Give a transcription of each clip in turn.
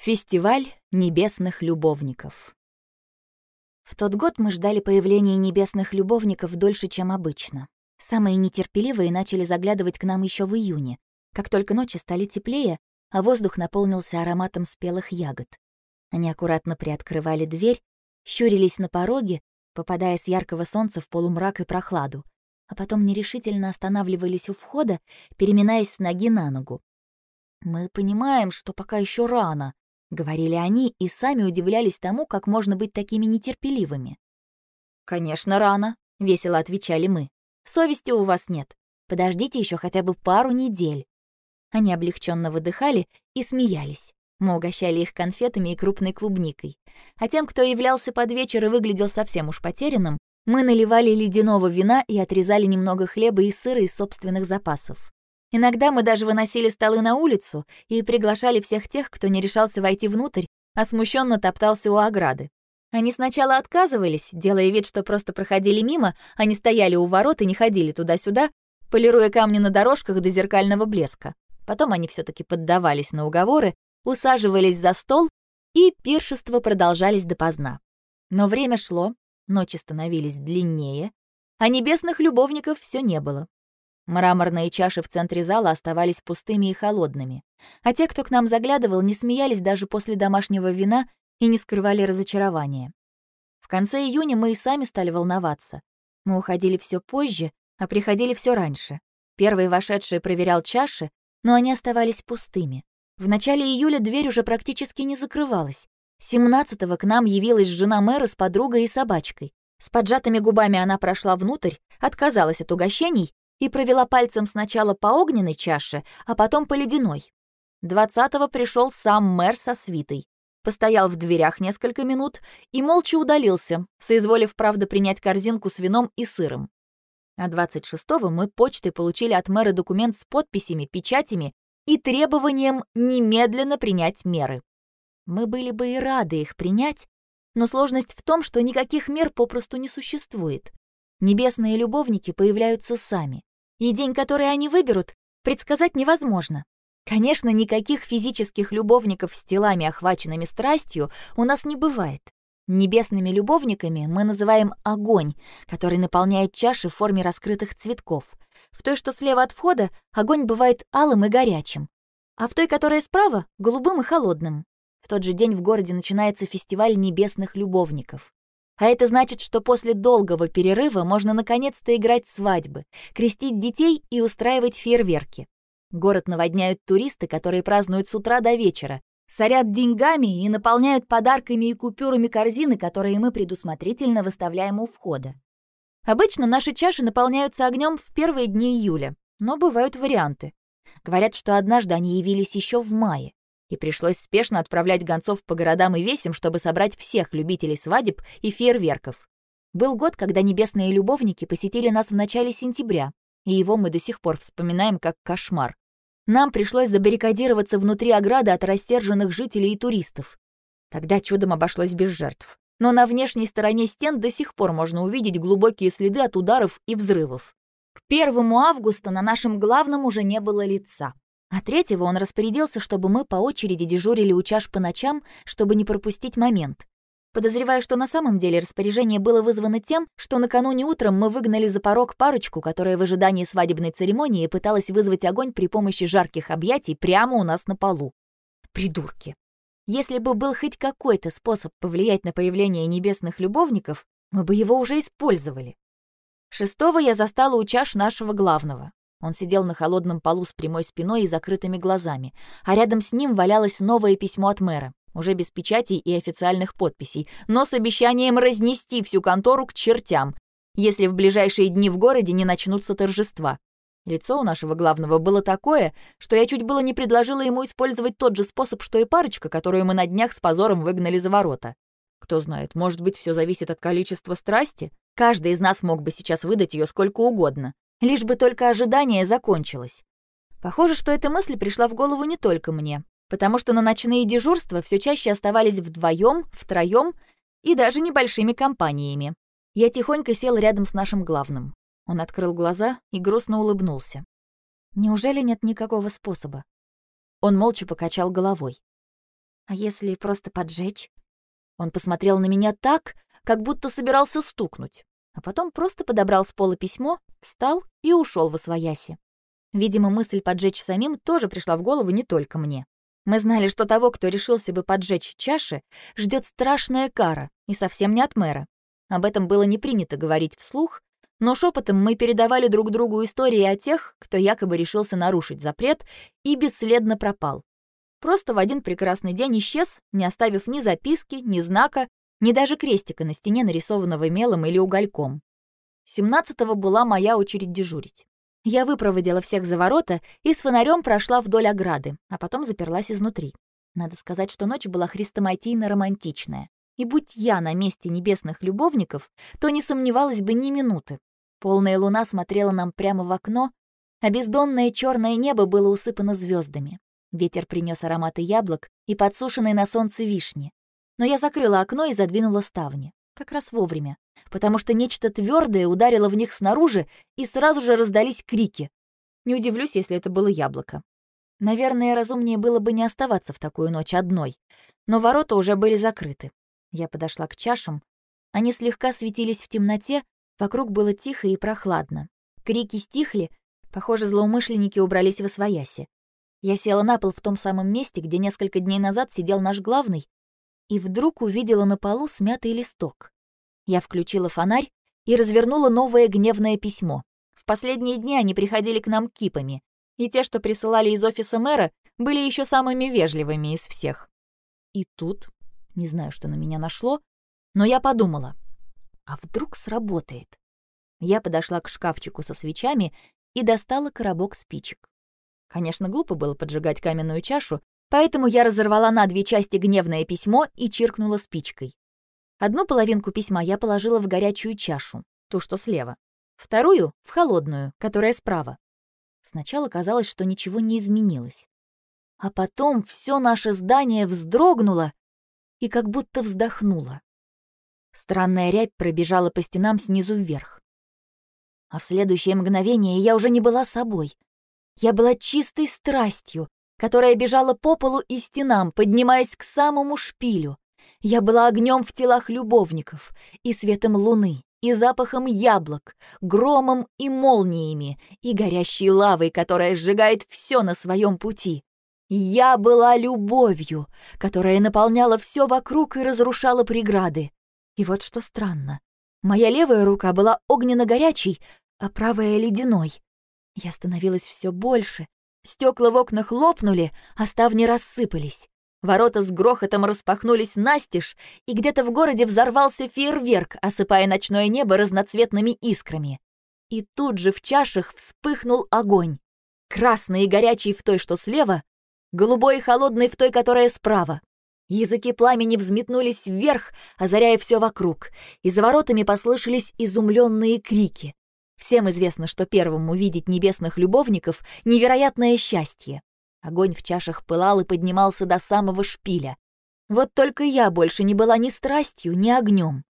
Фестиваль небесных любовников. В тот год мы ждали появления небесных любовников дольше, чем обычно. Самые нетерпеливые начали заглядывать к нам еще в июне, как только ночи стали теплее, а воздух наполнился ароматом спелых ягод. Они аккуратно приоткрывали дверь, щурились на пороге, попадая с яркого солнца в полумрак и прохладу, а потом нерешительно останавливались у входа, переминаясь с ноги на ногу. «Мы понимаем, что пока еще рано», — говорили они и сами удивлялись тому, как можно быть такими нетерпеливыми. «Конечно, рано», — весело отвечали мы. «Совести у вас нет. Подождите еще хотя бы пару недель». Они облегченно выдыхали и смеялись. Мы угощали их конфетами и крупной клубникой. А тем, кто являлся под вечер и выглядел совсем уж потерянным, мы наливали ледяного вина и отрезали немного хлеба и сыра из собственных запасов. Иногда мы даже выносили столы на улицу и приглашали всех тех, кто не решался войти внутрь, а смущенно топтался у ограды. Они сначала отказывались, делая вид, что просто проходили мимо, они стояли у ворот и не ходили туда-сюда, полируя камни на дорожках до зеркального блеска. Потом они все таки поддавались на уговоры, усаживались за стол, и пиршества продолжались допоздна. Но время шло, ночи становились длиннее, а небесных любовников все не было. Мраморные чаши в центре зала оставались пустыми и холодными, а те, кто к нам заглядывал, не смеялись даже после домашнего вина и не скрывали разочарования. В конце июня мы и сами стали волноваться. Мы уходили все позже, а приходили все раньше. Первый вошедший проверял чаши, но они оставались пустыми. В начале июля дверь уже практически не закрывалась. 17-го к нам явилась жена мэра с подругой и собачкой. С поджатыми губами она прошла внутрь, отказалась от угощений и провела пальцем сначала по огненной чаше, а потом по ледяной. Двадцатого пришел сам мэр со свитой. Постоял в дверях несколько минут и молча удалился, соизволив, правда, принять корзинку с вином и сыром. А 26-го мы почтой получили от мэра документ с подписями, печатями и требованием немедленно принять меры. Мы были бы и рады их принять, но сложность в том, что никаких мер попросту не существует. Небесные любовники появляются сами и день, который они выберут, предсказать невозможно. Конечно, никаких физических любовников с телами, охваченными страстью, у нас не бывает. Небесными любовниками мы называем огонь, который наполняет чаши в форме раскрытых цветков. В той, что слева от входа, огонь бывает алым и горячим, а в той, которая справа, голубым и холодным. В тот же день в городе начинается фестиваль небесных любовников. А это значит, что после долгого перерыва можно наконец-то играть свадьбы, крестить детей и устраивать фейерверки. Город наводняют туристы, которые празднуют с утра до вечера, сорят деньгами и наполняют подарками и купюрами корзины, которые мы предусмотрительно выставляем у входа. Обычно наши чаши наполняются огнем в первые дни июля, но бывают варианты. Говорят, что однажды они явились еще в мае и пришлось спешно отправлять гонцов по городам и весям, чтобы собрать всех любителей свадеб и фейерверков. Был год, когда небесные любовники посетили нас в начале сентября, и его мы до сих пор вспоминаем как кошмар. Нам пришлось забаррикадироваться внутри ограды от рассерженных жителей и туристов. Тогда чудом обошлось без жертв. Но на внешней стороне стен до сих пор можно увидеть глубокие следы от ударов и взрывов. К 1 августа на нашем главном уже не было лица. А третьего он распорядился, чтобы мы по очереди дежурили у чаш по ночам, чтобы не пропустить момент. Подозреваю, что на самом деле распоряжение было вызвано тем, что накануне утром мы выгнали за порог парочку, которая в ожидании свадебной церемонии пыталась вызвать огонь при помощи жарких объятий прямо у нас на полу. Придурки. Если бы был хоть какой-то способ повлиять на появление небесных любовников, мы бы его уже использовали. Шестого я застала у чаш нашего главного. Он сидел на холодном полу с прямой спиной и закрытыми глазами, а рядом с ним валялось новое письмо от мэра, уже без печатей и официальных подписей, но с обещанием разнести всю контору к чертям, если в ближайшие дни в городе не начнутся торжества. Лицо у нашего главного было такое, что я чуть было не предложила ему использовать тот же способ, что и парочка, которую мы на днях с позором выгнали за ворота. Кто знает, может быть, все зависит от количества страсти? Каждый из нас мог бы сейчас выдать ее сколько угодно лишь бы только ожидание закончилось. Похоже, что эта мысль пришла в голову не только мне, потому что на ночные дежурства все чаще оставались вдвоем, втроем и даже небольшими компаниями. Я тихонько сел рядом с нашим главным. Он открыл глаза и грустно улыбнулся. Неужели нет никакого способа? Он молча покачал головой. А если просто поджечь? Он посмотрел на меня так, как будто собирался стукнуть, а потом просто подобрал с пола письмо, встал и ушел во свояси. Видимо, мысль поджечь самим тоже пришла в голову не только мне. Мы знали, что того, кто решился бы поджечь чаши, ждет страшная кара, и совсем не от мэра. Об этом было не принято говорить вслух, но шепотом мы передавали друг другу истории о тех, кто якобы решился нарушить запрет и бесследно пропал. Просто в один прекрасный день исчез, не оставив ни записки, ни знака, ни даже крестика на стене, нарисованного мелом или угольком. 17-го была моя очередь дежурить. Я выпроводила всех за ворота и с фонарем прошла вдоль ограды, а потом заперлась изнутри. Надо сказать, что ночь была хрестоматийно-романтичная. И будь я на месте небесных любовников, то не сомневалась бы ни минуты. Полная луна смотрела нам прямо в окно, а бездонное черное небо было усыпано звездами. Ветер принес ароматы яблок и подсушенной на солнце вишни. Но я закрыла окно и задвинула ставни. Как раз вовремя, потому что нечто твердое ударило в них снаружи, и сразу же раздались крики. Не удивлюсь, если это было яблоко. Наверное, разумнее было бы не оставаться в такую ночь одной. Но ворота уже были закрыты. Я подошла к чашам. Они слегка светились в темноте, вокруг было тихо и прохладно. Крики стихли, похоже, злоумышленники убрались в освояси. Я села на пол в том самом месте, где несколько дней назад сидел наш главный, и вдруг увидела на полу смятый листок. Я включила фонарь и развернула новое гневное письмо. В последние дни они приходили к нам кипами, и те, что присылали из офиса мэра, были еще самыми вежливыми из всех. И тут, не знаю, что на меня нашло, но я подумала, а вдруг сработает? Я подошла к шкафчику со свечами и достала коробок спичек. Конечно, глупо было поджигать каменную чашу, поэтому я разорвала на две части гневное письмо и чиркнула спичкой. Одну половинку письма я положила в горячую чашу, ту, что слева. Вторую — в холодную, которая справа. Сначала казалось, что ничего не изменилось. А потом все наше здание вздрогнуло и как будто вздохнуло. Странная рябь пробежала по стенам снизу вверх. А в следующее мгновение я уже не была собой — я была чистой страстью, которая бежала по полу и стенам, поднимаясь к самому шпилю. Я была огнем в телах любовников, и светом луны, и запахом яблок, громом и молниями, и горящей лавой, которая сжигает все на своем пути. Я была любовью, которая наполняла все вокруг и разрушала преграды. И вот что странно. Моя левая рука была огненно-горячей, а правая — ледяной. Я становилась все больше. Стекла в окнах лопнули, а ставни рассыпались. Ворота с грохотом распахнулись настежь, и где-то в городе взорвался фейерверк, осыпая ночное небо разноцветными искрами. И тут же в чашах вспыхнул огонь. Красный и горячий в той, что слева, голубой и холодный в той, которая справа. Языки пламени взметнулись вверх, озаряя все вокруг, и за воротами послышались изумленные крики. Всем известно, что первым увидеть небесных любовников — невероятное счастье. Огонь в чашах пылал и поднимался до самого шпиля. Вот только я больше не была ни страстью, ни огнем.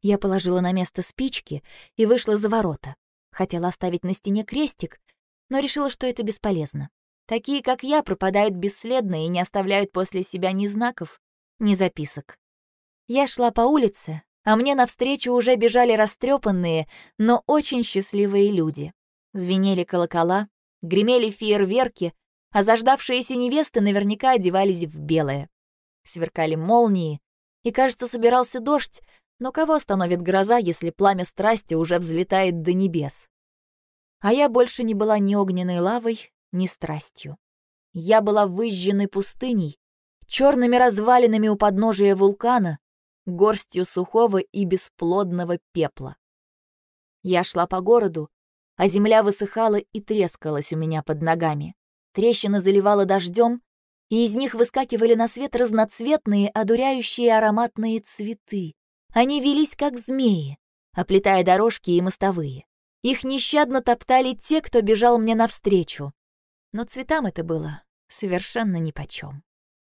Я положила на место спички и вышла за ворота. Хотела оставить на стене крестик, но решила, что это бесполезно. Такие, как я, пропадают бесследно и не оставляют после себя ни знаков, ни записок. Я шла по улице, а мне навстречу уже бежали растрепанные, но очень счастливые люди. Звенели колокола, гремели фейерверки, а заждавшиеся невесты наверняка одевались в белое. Сверкали молнии, и, кажется, собирался дождь, но кого остановит гроза, если пламя страсти уже взлетает до небес? А я больше не была ни огненной лавой, ни страстью. Я была выжженной пустыней, черными развалинами у подножия вулкана, горстью сухого и бесплодного пепла. Я шла по городу, а земля высыхала и трескалась у меня под ногами. Трещины заливало дождем, и из них выскакивали на свет разноцветные, одуряющие ароматные цветы. Они велись, как змеи, оплетая дорожки и мостовые. Их нещадно топтали те, кто бежал мне навстречу. Но цветам это было совершенно нипочем.